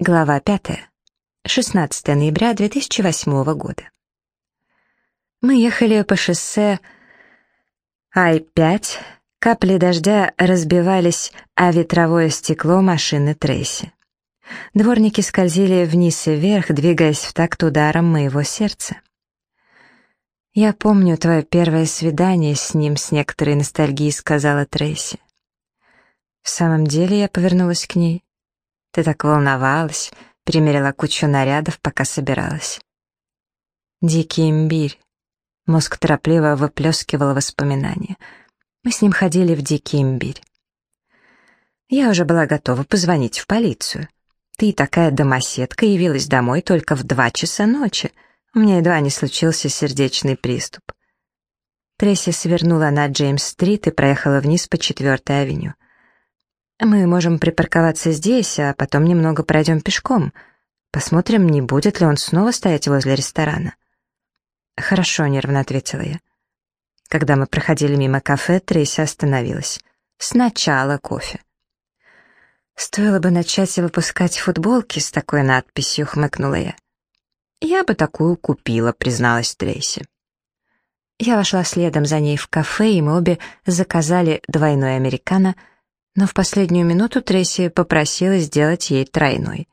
Глава 5. 16 ноября 2008 года. Мы ехали по шоссе Ай-5. Капли дождя разбивались о ветровое стекло машины Трейси. Дворники скользили вниз и вверх, двигаясь в такт ударом моего сердца. «Я помню твое первое свидание с ним с некоторой ностальгией», — сказала Трейси. В самом деле я повернулась к ней. Ты так волновалась, примерила кучу нарядов, пока собиралась. Дикий имбирь. Мозг торопливо выплескивал воспоминания. Мы с ним ходили в дикий имбирь. Я уже была готова позвонить в полицию. Ты такая домоседка явилась домой только в два часа ночи. У меня едва не случился сердечный приступ. Тресси свернула на Джеймс-стрит и проехала вниз по четвертой авеню. Мы можем припарковаться здесь, а потом немного пройдем пешком. Посмотрим, не будет ли он снова стоять возле ресторана. Хорошо, нервно ответила я. Когда мы проходили мимо кафе, Трейси остановилась. Сначала кофе. Стоило бы начать выпускать футболки с такой надписью, хмыкнула я. Я бы такую купила, призналась Трейси. Я вошла следом за ней в кафе, и мы обе заказали двойной американо — но в последнюю минуту Трейси попросила сделать ей тройной.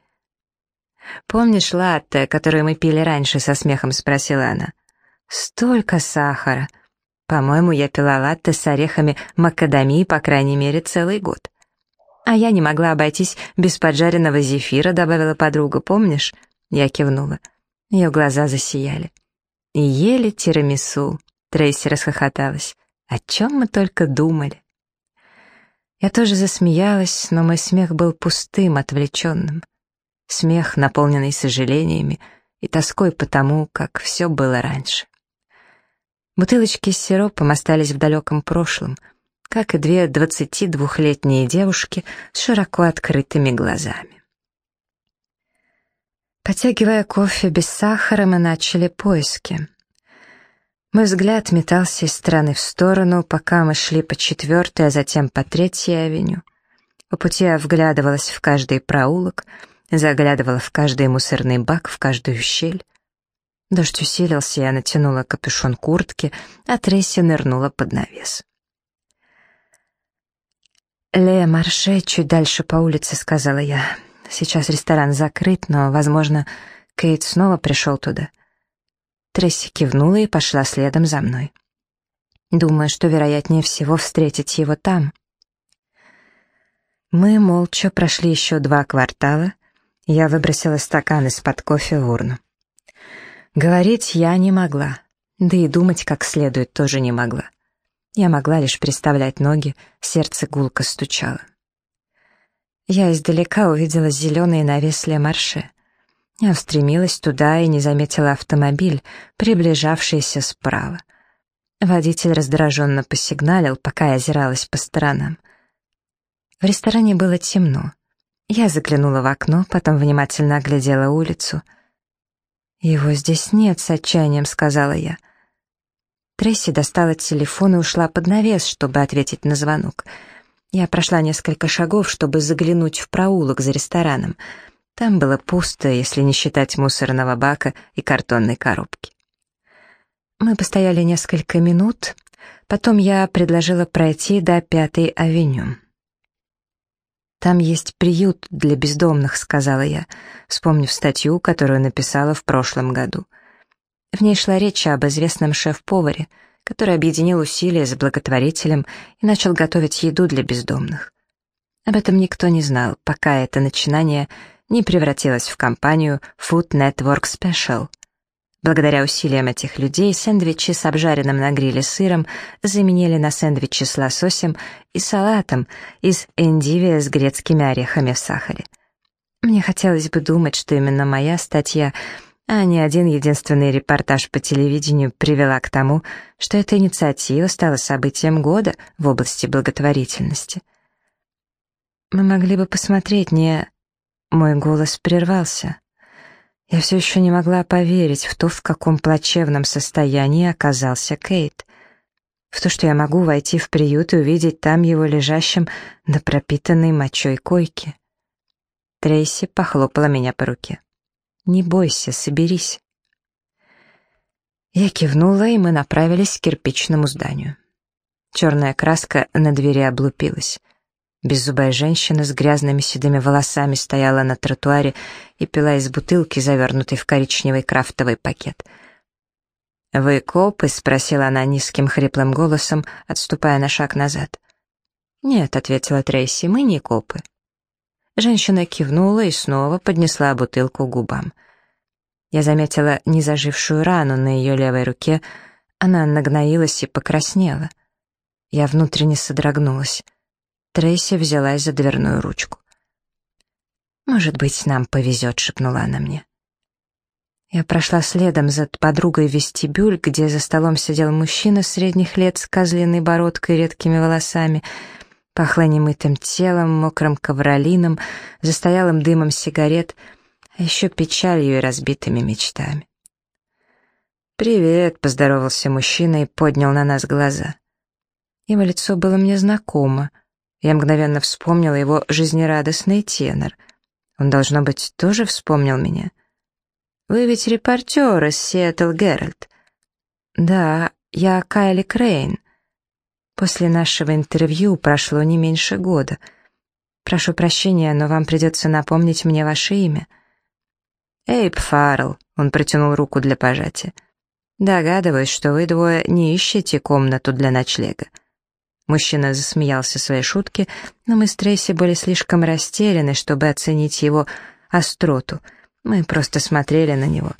«Помнишь латте, которое мы пили раньше?» — со смехом спросила она. «Столько сахара! По-моему, я пила латте с орехами макадамии, по крайней мере, целый год. А я не могла обойтись без поджаренного зефира», — добавила подруга, «помнишь?» Я кивнула. Ее глаза засияли. «И ели тирамису», — Трейси расхохоталась. «О чем мы только думали?» Я тоже засмеялась, но мой смех был пустым, отвлеченным. Смех, наполненный сожалениями и тоской по тому, как все было раньше. Бутылочки с сиропом остались в далеком прошлом, как и две двадцати двухлетние девушки с широко открытыми глазами. Потягивая кофе без сахара, мы начали поиски. Мой взгляд метался из стороны в сторону, пока мы шли по четвертой, а затем по третьей авеню. По пути я вглядывалась в каждый проулок, заглядывала в каждый мусорный бак, в каждую щель. Дождь усилился, я натянула капюшон куртки, а Тресси нырнула под навес. «Лея Марше чуть дальше по улице», — сказала я. «Сейчас ресторан закрыт, но, возможно, Кейт снова пришел туда». Тресси кивнула и пошла следом за мной. Думаю, что вероятнее всего встретить его там. Мы молча прошли еще два квартала, я выбросила стакан из-под кофе в урну. Говорить я не могла, да и думать как следует тоже не могла. Я могла лишь представлять ноги, сердце гулко стучало. Я издалека увидела зеленый навес Ле Марше. Я устремилась туда и не заметила автомобиль, приближавшийся справа. Водитель раздраженно посигналил, пока я озиралась по сторонам. В ресторане было темно. Я заглянула в окно, потом внимательно оглядела улицу. «Его здесь нет», — с отчаянием сказала я. Тресси достала телефон и ушла под навес, чтобы ответить на звонок. Я прошла несколько шагов, чтобы заглянуть в проулок за рестораном — там было пусто, если не считать мусорного бака и картонной коробки. Мы постояли несколько минут, потом я предложила пройти до Пятой авеню. «Там есть приют для бездомных», — сказала я, вспомнив статью, которую написала в прошлом году. В ней шла речь об известном шеф-поваре, который объединил усилия с благотворителем и начал готовить еду для бездомных. Об этом никто не знал, пока это начинание не превратилась в компанию Food Network Special. Благодаря усилиям этих людей сэндвичи с обжаренным на гриле сыром заменили на сэндвичи с лососем и салатом из эндивия с грецкими орехами в сахаре. Мне хотелось бы думать, что именно моя статья, а не один единственный репортаж по телевидению привела к тому, что эта инициатива стала событием года в области благотворительности. Мы могли бы посмотреть не мой голос прервался. Я все еще не могла поверить в то, в каком плачевном состоянии оказался Кейт. В то, что я могу войти в приют и увидеть там его лежащим на пропитанной мочой койке. Трейси похлопала меня по руке. «Не бойся, соберись». Я кивнула, и мы направились к кирпичному зданию. Черная краска на двери облупилась. Беззубая женщина с грязными седыми волосами стояла на тротуаре и пила из бутылки, завернутой в коричневый крафтовый пакет. «Вы копы?» — спросила она низким хриплым голосом, отступая на шаг назад. «Нет», — ответила Трейси, — «мы не копы». Женщина кивнула и снова поднесла бутылку к губам. Я заметила незажившую рану на ее левой руке, она нагноилась и покраснела. Я внутренне содрогнулась. Трейси взялась за дверную ручку. «Может быть, нам повезет», — шепнула она мне. Я прошла следом за подругой в вестибюль, где за столом сидел мужчина средних лет с козлиной бородкой и редкими волосами, пахло немытым телом, мокрым ковролином, застоялым дымом сигарет, а еще печалью и разбитыми мечтами. «Привет», — поздоровался мужчина и поднял на нас глаза. Его лицо было мне знакомо — я мгновенно вспомнила его жизнерадостный тенор. Он, должно быть, тоже вспомнил меня. «Вы ведь репортер из Сиэтл Геральт». «Да, я Кайли Крейн. После нашего интервью прошло не меньше года. Прошу прощения, но вам придется напомнить мне ваше имя». «Эйб Фаррелл», — он протянул руку для пожатия. «Догадываюсь, что вы двое не ищете комнату для ночлега. Мужчина засмеялся своей шутке, но мы с Трейси были слишком растеряны, чтобы оценить его остроту. Мы просто смотрели на него.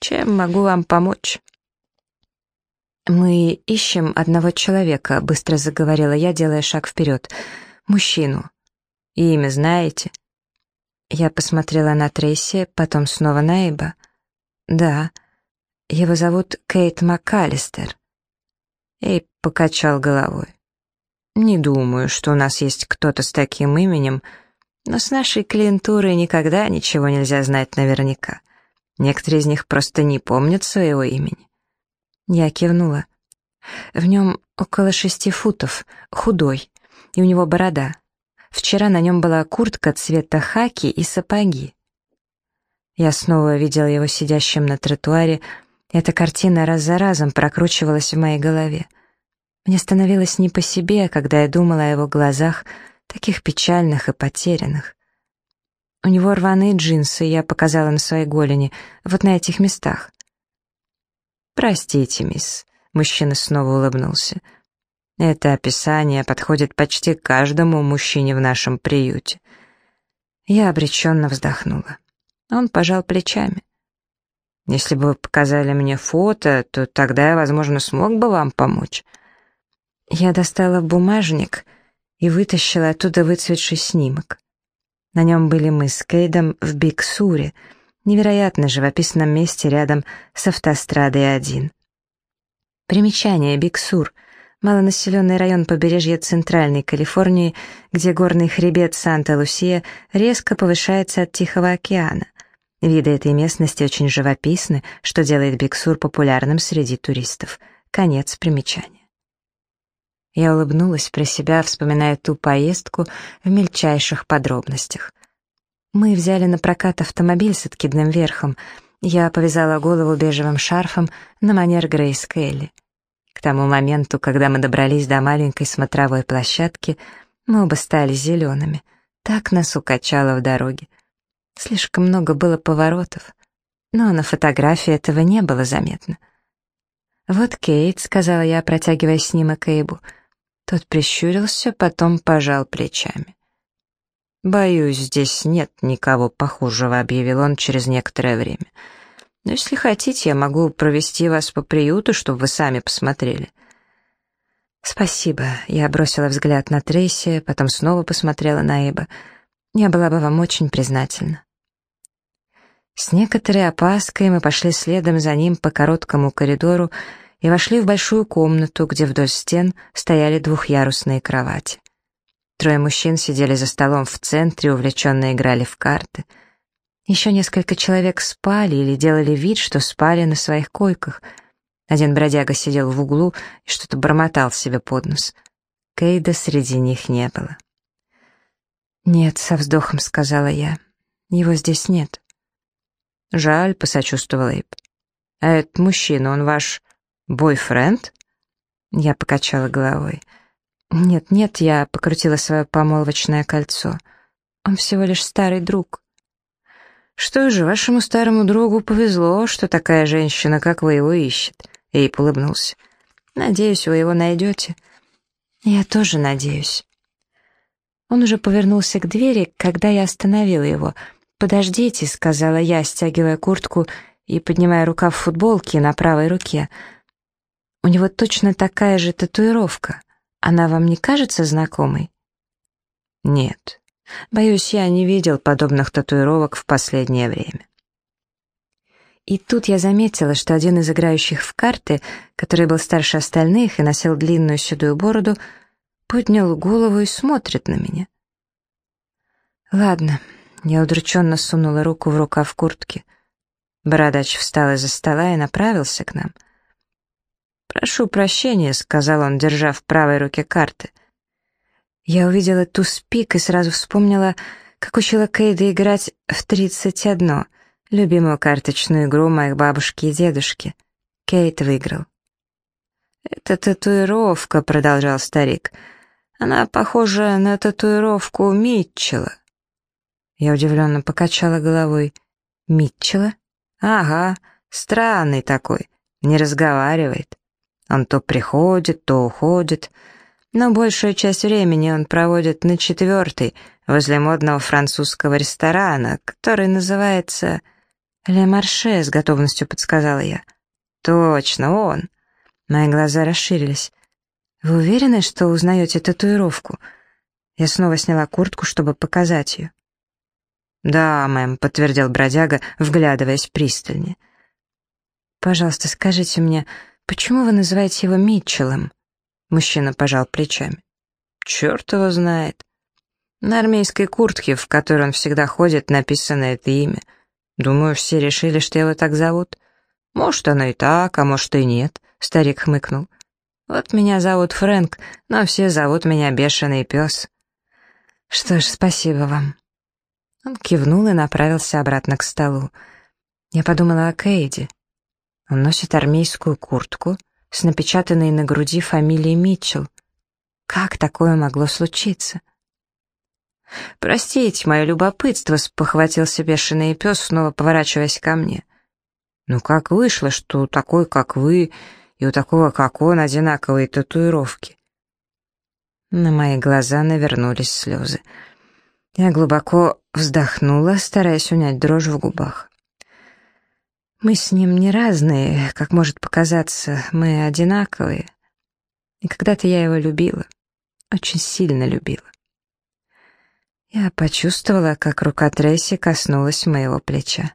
«Чем могу вам помочь?» «Мы ищем одного человека», — быстро заговорила я, делая шаг вперед. «Мужчину. Имя знаете?» Я посмотрела на Трейси, потом снова на Эйба. «Да. Его зовут Кейт МакКаллистер». Эйб покачал головой. «Не думаю, что у нас есть кто-то с таким именем, но с нашей клиентурой никогда ничего нельзя знать наверняка. Некоторые из них просто не помнят своего имени». Я кивнула. В нем около шести футов, худой, и у него борода. Вчера на нем была куртка цвета хаки и сапоги. Я снова видела его сидящим на тротуаре, эта картина раз за разом прокручивалась в моей голове. Мне становилось не по себе, когда я думала о его глазах, таких печальных и потерянных. У него рваные джинсы, я показала на своей голени, вот на этих местах. «Простите, мисс», — мужчина снова улыбнулся. «Это описание подходит почти каждому мужчине в нашем приюте». Я обреченно вздохнула. Он пожал плечами. «Если бы вы показали мне фото, то тогда я, возможно, смог бы вам помочь». Я достала бумажник и вытащила оттуда выцветший снимок. На нем были мы с Кейдом в Биксуре, невероятно живописном месте рядом с автострадой 1. Примечание Биксур — малонаселенный район побережья Центральной Калифорнии, где горный хребет Санта-Лусия резко повышается от Тихого океана. Виды этой местности очень живописны, что делает Биксур популярным среди туристов. Конец примечания. Я улыбнулась про себя, вспоминая ту поездку в мельчайших подробностях. Мы взяли на прокат автомобиль с откидным верхом. Я повязала голову бежевым шарфом на манер Грейс Келли. К тому моменту, когда мы добрались до маленькой смотровой площадки, мы оба стали зелеными. Так нас укачало в дороге. Слишком много было поворотов. Но на фотографии этого не было заметно. «Вот Кейт», — сказала я, протягивая снимок Эйбу, — тот прищурился, потом пожал плечами. «Боюсь, здесь нет никого похожего», — объявил он через некоторое время. «Но если хотите, я могу провести вас по приюту, чтобы вы сами посмотрели». «Спасибо», — я бросила взгляд на Трейси, потом снова посмотрела на Эйба. «Я была бы вам очень признательна». С некоторой опаской мы пошли следом за ним по короткому коридору, и вошли в большую комнату, где вдоль стен стояли двухъярусные кровати. Трое мужчин сидели за столом в центре, увлеченно играли в карты. Еще несколько человек спали или делали вид, что спали на своих койках. Один бродяга сидел в углу и что-то бормотал себе под нос. Кейда среди них не было. «Нет», — со вздохом сказала я. «Его здесь нет». «Жаль», — посочувствовал Эйб. «А этот мужчина, он ваш бойфренд?» Я покачала головой. «Нет, нет», — я покрутила свое помолвочное кольцо. «Он всего лишь старый друг». «Что же, вашему старому другу повезло, что такая женщина, как вы, его ищет», — Эйб улыбнулся. «Надеюсь, вы его найдете». «Я тоже надеюсь». Он уже повернулся к двери, когда я остановила его. «Подождите», — сказала я, стягивая куртку и поднимая рукав футболки на правой руке. «У него точно такая же татуировка. Она вам не кажется знакомой?» «Нет. Боюсь, я не видел подобных татуировок в последнее время». И тут я заметила, что один из играющих в карты, который был старше остальных и носил длинную седую бороду, поднял голову и смотрит на меня. «Ладно», — я удрученно сунула руку в рукав куртки. Бородач встал из-за стола и направился к нам. «Прошу прощения», — сказал он, держа в правой руке карты. Я увидела туз пик и сразу вспомнила, как учила Кейда играть в тридцать одно, любимую карточную игру моих бабушки и дедушки. Кейт выиграл. «Это татуировка», — продолжал старик, — она похожа на татуировку Митчелла. Я удивленно покачала головой. Митчелла? Ага, странный такой, не разговаривает. Он то приходит, то уходит, но большую часть времени он проводит на четвертой, возле модного французского ресторана, который называется «Ле Марше», с готовностью подсказала я. «Точно, он». Мои глаза расширились. «Вы уверены, что узнаете татуировку?» Я снова сняла куртку, чтобы показать ее. «Да, мэм», — подтвердил бродяга, вглядываясь пристальнее. «Пожалуйста, скажите мне, почему вы называете его Митчеллом?» Мужчина пожал плечами. «Черт его знает. На армейской куртке, в которой он всегда ходит, написано это имя. Думаю, все решили, что его так зовут. Может, оно и так, а может и нет», — старик хмыкнул. Вот меня зовут Фрэнк, но все зовут меня Бешеный Пес. Что ж, спасибо вам. Он кивнул и направился обратно к столу. Я подумала о Кейди. Он носит армейскую куртку с напечатанной на груди фамилией Митчелл. Как такое могло случиться? «Простите, мое любопытство», — спохватился бешеный пес, снова поворачиваясь ко мне. «Ну как вышло, что такой, как вы, и у такого, как он, одинаковые татуировки. На мои глаза навернулись слезы. Я глубоко вздохнула, стараясь унять дрожь в губах. Мы с ним не разные, как может показаться, мы одинаковые. И когда-то я его любила, очень сильно любила. Я почувствовала, как рука Трейси коснулась моего плеча.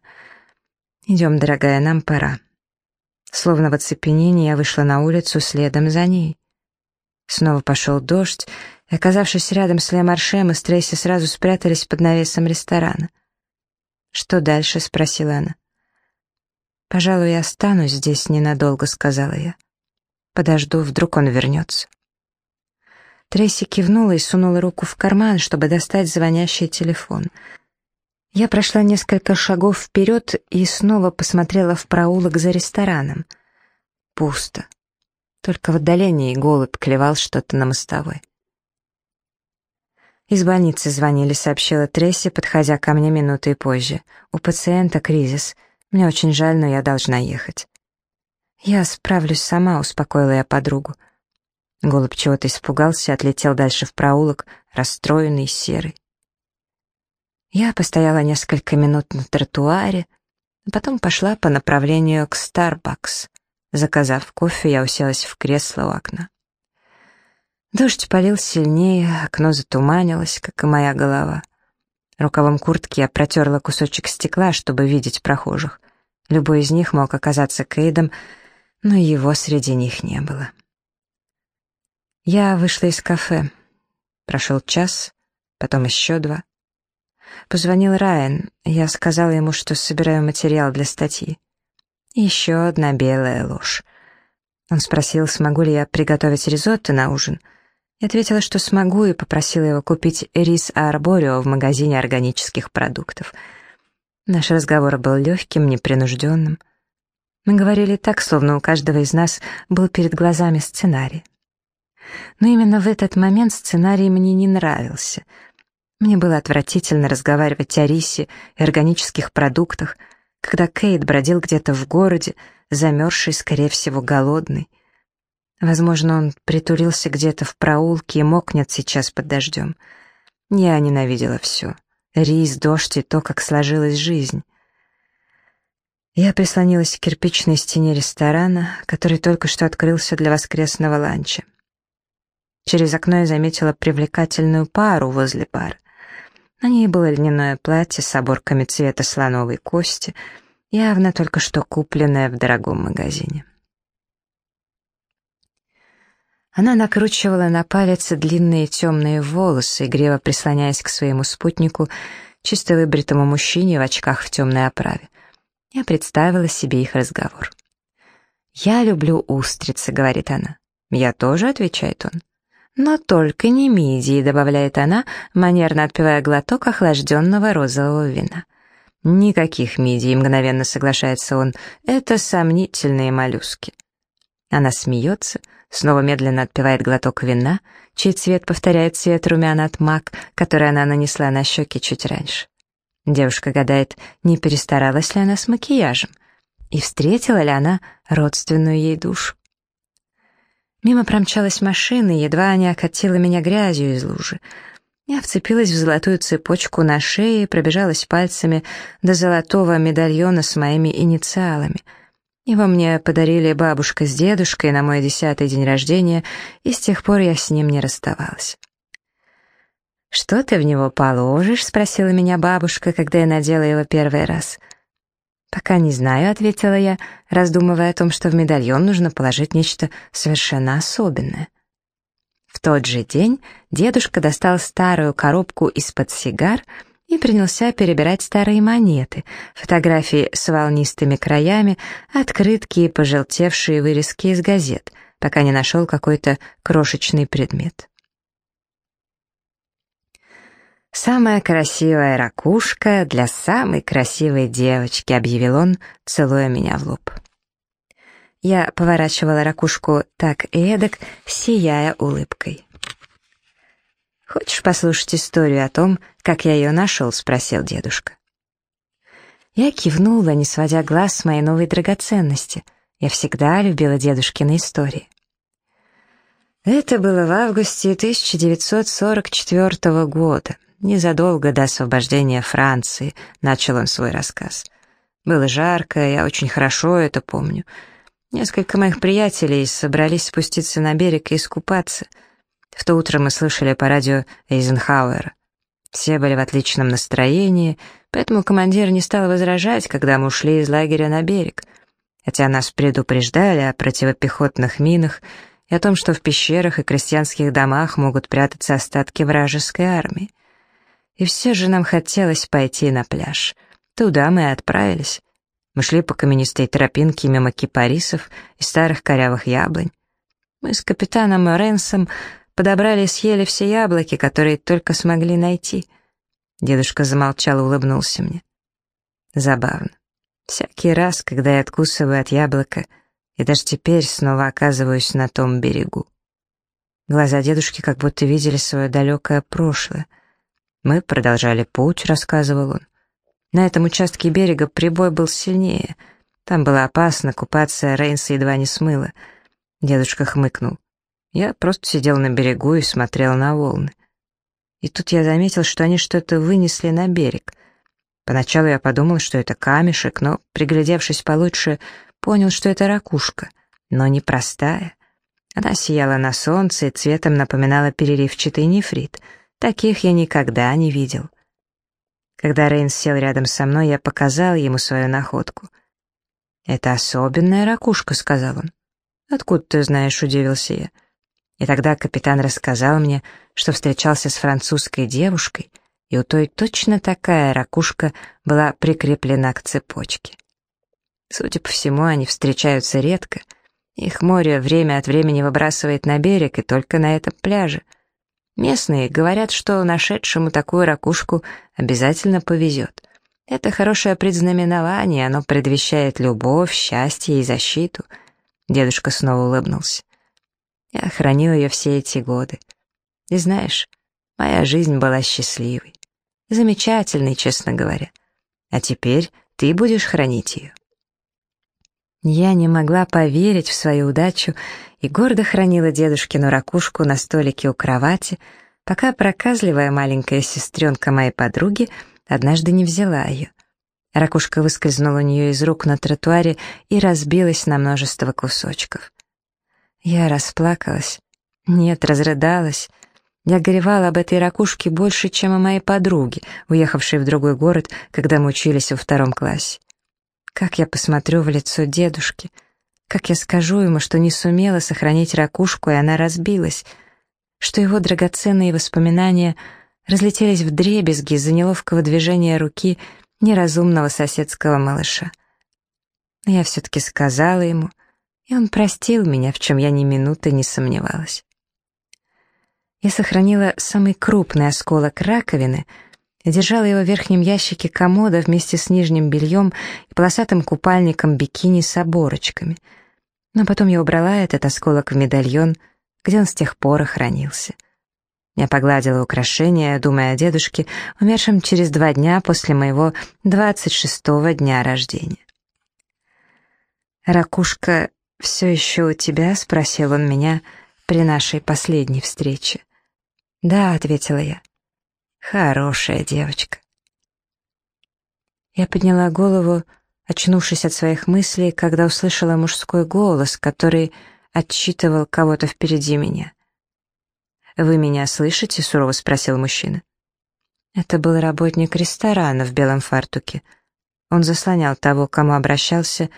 «Идем, дорогая, нам пора». Словно в оцепенении я вышла на улицу следом за ней. Снова пошел дождь, оказавшись рядом с Лемарше, мы с Трейси сразу спрятались под навесом ресторана. «Что дальше?» — спросила она. «Пожалуй, я останусь здесь ненадолго», — сказала я. «Подожду, вдруг он вернется». Трейси кивнула и сунула руку в карман, чтобы достать звонящий телефон — я прошла несколько шагов вперед и снова посмотрела в проулок за рестораном. Пусто. Только в отдалении голубь клевал что-то на мостовой. «Из больницы звонили», — сообщила Тресси, подходя ко мне минутой позже. «У пациента кризис. Мне очень жаль, но я должна ехать». «Я справлюсь сама», — успокоила я подругу. Голубь чего-то испугался, отлетел дальше в проулок, расстроенный, серый. Я постояла несколько минут на тротуаре, а потом пошла по направлению к Starbucks. Заказав кофе, я уселась в кресло у окна. Дождь полил сильнее, окно затуманилось, как и моя голова. Рукавом куртки я протерла кусочек стекла, чтобы видеть прохожих. Любой из них мог оказаться Кейдом, но его среди них не было. Я вышла из кафе. Прошел час, потом еще два. Позвонил Райан. Я сказала ему, что собираю материал для статьи. Еще одна белая ложь. Он спросил, смогу ли я приготовить ризотто на ужин. Я ответила, что смогу, и попросила его купить рис арборио в магазине органических продуктов. Наш разговор был легким, непринужденным. Мы говорили так, словно у каждого из нас был перед глазами сценарий. Но именно в этот момент сценарий мне не нравился. Мне было отвратительно разговаривать о рисе и органических продуктах, когда Кейт бродил где-то в городе, замерзший, скорее всего, голодный. Возможно, он притулился где-то в проулке и мокнет сейчас под дождем. Я ненавидела все. Рис, дождь и то, как сложилась жизнь. Я прислонилась к кирпичной стене ресторана, который только что открылся для воскресного ланча. Через окно я заметила привлекательную пару возле бара. На ней было льняное платье с оборками цвета слоновой кости, явно только что купленное в дорогом магазине. Она накручивала на палец длинные темные волосы, игриво прислоняясь к своему спутнику, чисто выбритому мужчине в очках в темной оправе. Я представила себе их разговор. «Я люблю устрицы», — говорит она. «Я тоже», — отвечает он. «Но только не мидии», — добавляет она, манерно отпивая глоток охлажденного розового вина. «Никаких мидий», — мгновенно соглашается он, — «это сомнительные моллюски». Она смеется, снова медленно отпивает глоток вина, чей цвет повторяет цвет румян от мак, который она нанесла на щеки чуть раньше. Девушка гадает, не перестаралась ли она с макияжем, и встретила ли она родственную ей душу. Мимо промчалась машина, и едва не окатила меня грязью из лужи. Я вцепилась в золотую цепочку на шее пробежалась пальцами до золотого медальона с моими инициалами. Его мне подарили бабушка с дедушкой на мой десятый день рождения, и с тех пор я с ним не расставалась. «Что ты в него положишь?» — спросила меня бабушка, когда я надела его первый раз — «Пока не знаю», — ответила я, раздумывая о том, что в медальон нужно положить нечто совершенно особенное. В тот же день дедушка достал старую коробку из-под сигар и принялся перебирать старые монеты, фотографии с волнистыми краями, открытки и пожелтевшие вырезки из газет, пока не нашел какой-то крошечный предмет. «Самая красивая ракушка для самой красивой девочки», — объявил он, целуя меня в лоб. Я поворачивала ракушку так и эдак, сияя улыбкой. «Хочешь послушать историю о том, как я ее нашел?» — спросил дедушка. Я кивнула, не сводя глаз с моей новой драгоценности. Я всегда любила дедушкины истории. Это было в августе 1944 года. Незадолго до освобождения Франции начал он свой рассказ. Было жарко, я очень хорошо это помню. Несколько моих приятелей собрались спуститься на берег и искупаться. В то утро мы слышали по радио Эйзенхауэра. Все были в отличном настроении, поэтому командир не стал возражать, когда мы ушли из лагеря на берег. Хотя нас предупреждали о противопехотных минах и о том, что в пещерах и крестьянских домах могут прятаться остатки вражеской армии. И все же нам хотелось пойти на пляж. Туда мы и отправились. Мы шли по каменистой тропинке мимо кипарисов и старых корявых яблонь. Мы с капитаном Ренсом подобрали и съели все яблоки, которые только смогли найти. Дедушка замолчал и улыбнулся мне. Забавно. Всякий раз, когда я откусываю от яблока, и даже теперь снова оказываюсь на том берегу. Глаза дедушки как будто видели свое далекое прошлое — мы продолжали путь, рассказывал он. На этом участке берега прибой был сильнее. Там было опасно купаться, Рейнса едва не смыло. Дедушка хмыкнул. Я просто сидел на берегу и смотрел на волны. И тут я заметил, что они что-то вынесли на берег. Поначалу я подумал, что это камешек, но, приглядевшись получше, понял, что это ракушка, но не простая. Она сияла на солнце и цветом напоминала переливчатый нефрит — Таких я никогда не видел. Когда Рейн сел рядом со мной, я показал ему свою находку. «Это особенная ракушка», — сказал он. «Откуда ты знаешь?» — удивился я. И тогда капитан рассказал мне, что встречался с французской девушкой, и у той точно такая ракушка была прикреплена к цепочке. Судя по всему, они встречаются редко. Их море время от времени выбрасывает на берег, и только на этом пляже — Местные говорят, что нашедшему такую ракушку обязательно повезет. Это хорошее предзнаменование, оно предвещает любовь, счастье и защиту. Дедушка снова улыбнулся. Я хранил ее все эти годы. И знаешь, моя жизнь была счастливой. Замечательной, честно говоря. А теперь ты будешь хранить ее. Я не могла поверить в свою удачу и гордо хранила дедушкину ракушку на столике у кровати, пока проказливая маленькая сестренка моей подруги однажды не взяла ее. Ракушка выскользнула у нее из рук на тротуаре и разбилась на множество кусочков. Я расплакалась. Нет, разрыдалась. Я горевала об этой ракушке больше, чем о моей подруге, уехавшей в другой город, когда мы учились во втором классе. Как я посмотрю в лицо дедушки? Как я скажу ему, что не сумела сохранить ракушку, и она разбилась? Что его драгоценные воспоминания разлетелись в дребезги из-за неловкого движения руки неразумного соседского малыша? Но я все-таки сказала ему, и он простил меня, в чем я ни минуты не сомневалась. Я сохранила самый крупный осколок раковины — держала его в верхнем ящике комода вместе с нижним бельем и полосатым купальником бикини с оборочками. Но потом я убрала этот осколок в медальон, где он с тех пор и хранился. Я погладила украшение, думая о дедушке, умершем через два дня после моего двадцать шестого дня рождения. «Ракушка все еще у тебя?» — спросил он меня при нашей последней встрече. «Да», — ответила я. Хорошая девочка. Я подняла голову, очнувшись от своих мыслей, когда услышала мужской голос, который отчитывал кого-то впереди меня. «Вы меня слышите?» — сурово спросил мужчина. Это был работник ресторана в белом фартуке. Он заслонял того, кому обращался,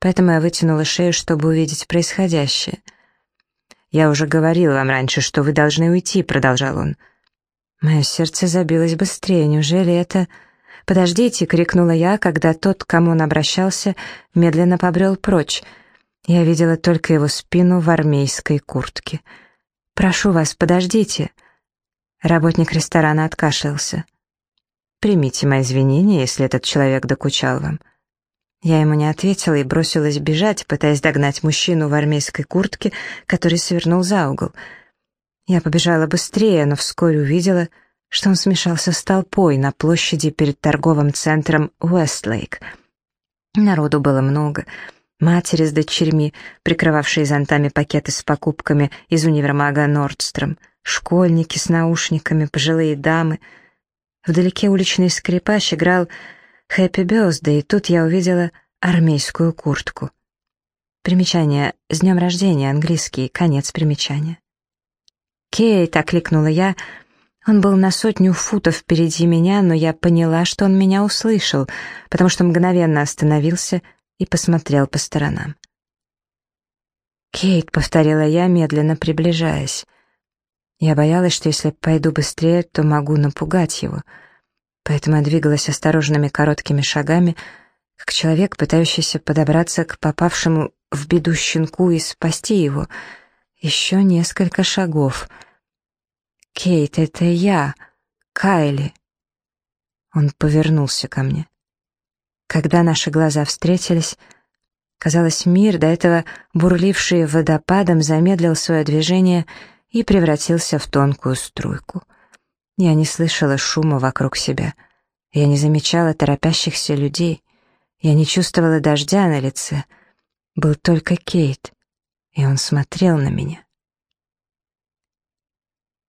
поэтому я вытянула шею, чтобы увидеть происходящее. «Я уже говорил вам раньше, что вы должны уйти», — продолжал он. Мое сердце забилось быстрее. Неужели это... «Подождите!» — крикнула я, когда тот, к кому он обращался, медленно побрел прочь. Я видела только его спину в армейской куртке. «Прошу вас, подождите!» Работник ресторана откашлялся. «Примите мои извинения, если этот человек докучал вам». Я ему не ответила и бросилась бежать, пытаясь догнать мужчину в армейской куртке, который свернул за угол — я побежала быстрее, но вскоре увидела, что он смешался с толпой на площади перед торговым центром Уэстлейк. Народу было много. Матери с дочерьми, прикрывавшие зонтами пакеты с покупками из универмага Нордстром, школьники с наушниками, пожилые дамы. Вдалеке уличный скрипач играл «Хэппи Бёзда», и тут я увидела армейскую куртку. Примечание «С днем рождения» английский, конец примечания. «Кейт!» — окликнула я. Он был на сотню футов впереди меня, но я поняла, что он меня услышал, потому что мгновенно остановился и посмотрел по сторонам. «Кейт», — повторила я, медленно приближаясь. Я боялась, что если пойду быстрее, то могу напугать его. Поэтому я двигалась осторожными короткими шагами, как человек, пытающийся подобраться к попавшему в беду щенку и спасти его — еще несколько шагов. «Кейт, это я, Кайли». Он повернулся ко мне. Когда наши глаза встретились, казалось, мир, до этого бурливший водопадом, замедлил свое движение и превратился в тонкую струйку. Я не слышала шума вокруг себя. Я не замечала торопящихся людей. Я не чувствовала дождя на лице. Был только Кейт — и он смотрел на меня.